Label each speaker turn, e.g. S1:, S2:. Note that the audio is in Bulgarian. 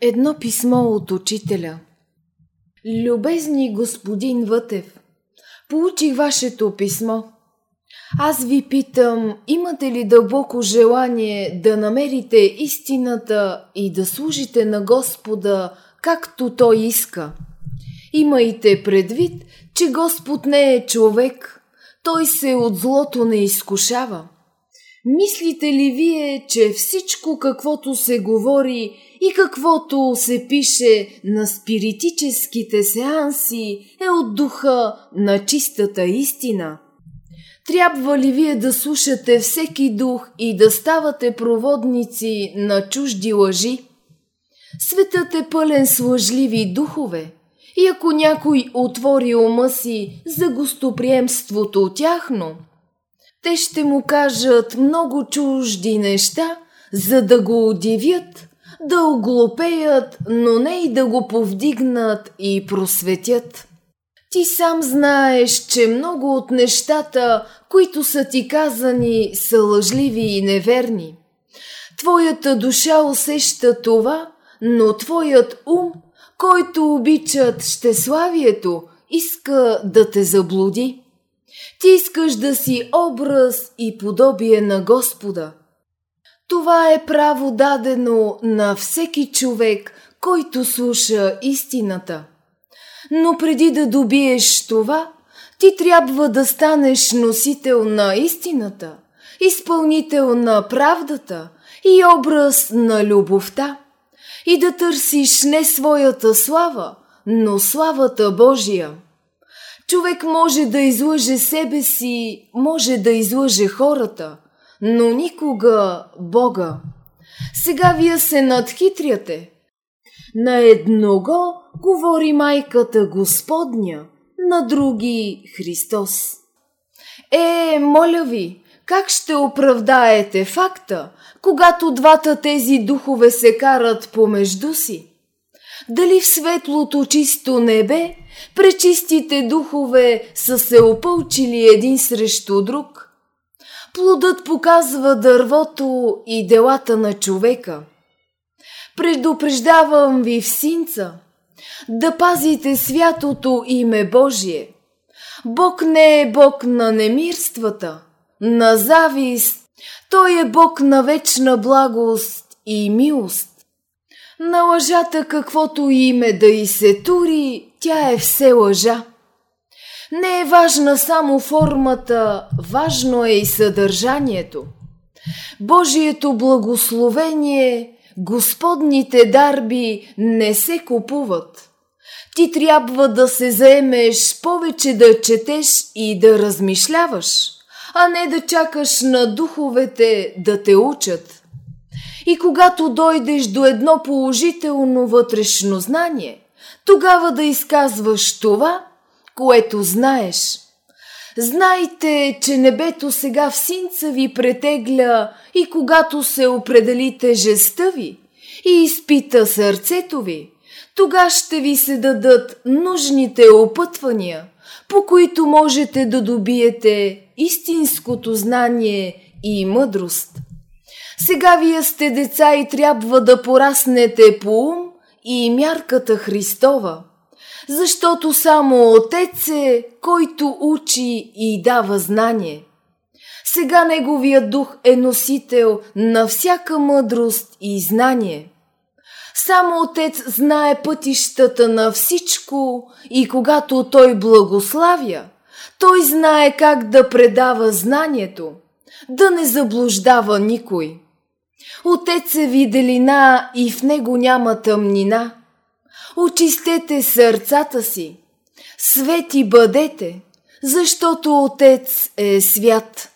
S1: Едно писмо от учителя. Любезни господин Вътев, получих вашето писмо. Аз ви питам, имате ли дълбоко желание да намерите истината и да служите на Господа, както Той иска? Имайте предвид, че Господ не е човек, Той се от злото не изкушава. Мислите ли вие, че всичко каквото се говори и каквото се пише на спиритическите сеанси е от духа на чистата истина? Трябва ли вие да слушате всеки дух и да ставате проводници на чужди лъжи? Светът е пълен с лъжливи духове. И ако някой отвори ума си за гостоприемството тяхно, те ще му кажат много чужди неща, за да го удивят, да оглупеят, но не и да го повдигнат и просветят. Ти сам знаеш, че много от нещата, които са ти казани, са лъжливи и неверни. Твоята душа усеща това, но твоят ум, който обичат щеславието, иска да те заблуди. Ти искаш да си образ и подобие на Господа. Това е право дадено на всеки човек, който слуша истината. Но преди да добиеш това, ти трябва да станеш носител на истината, изпълнител на правдата и образ на любовта и да търсиш не своята слава, но славата Божия. Човек може да излъже себе си, може да излъже хората, но никога Бога. Сега вие се надхитряте. На едного говори майката Господня, на други Христос. Е, моля ви, как ще оправдаете факта, когато двата тези духове се карат помежду си? Дали в светлото чисто небе пречистите духове са се опълчили един срещу друг? Плодът показва дървото и делата на човека. Предупреждавам ви в синца да пазите святото име Божие. Бог не е Бог на немирствата, на завист, Той е Бог на вечна благост и милост. На лъжата каквото име да и се тури, тя е все лъжа. Не е важна само формата, важно е и съдържанието. Божието благословение, Господните дарби не се купуват. Ти трябва да се заемеш повече да четеш и да размишляваш, а не да чакаш на духовете да те учат. И когато дойдеш до едно положително вътрешно знание, тогава да изказваш това, което знаеш. Знайте, че небето сега в синца ви претегля и когато се определи тежестта ви и изпита сърцето ви, тога ще ви се дадат нужните опътвания, по които можете да добиете истинското знание и мъдрост – сега вие сте деца и трябва да пораснете по ум и мярката Христова, защото само Отец е, който учи и дава знание. Сега Неговия дух е носител на всяка мъдрост и знание. Само Отец знае пътищата на всичко и когато Той благославя, Той знае как да предава знанието, да не заблуждава никой. Отец е виделина и в него няма тъмнина. Очистете сърцата си, свети бъдете, защото Отец е свят.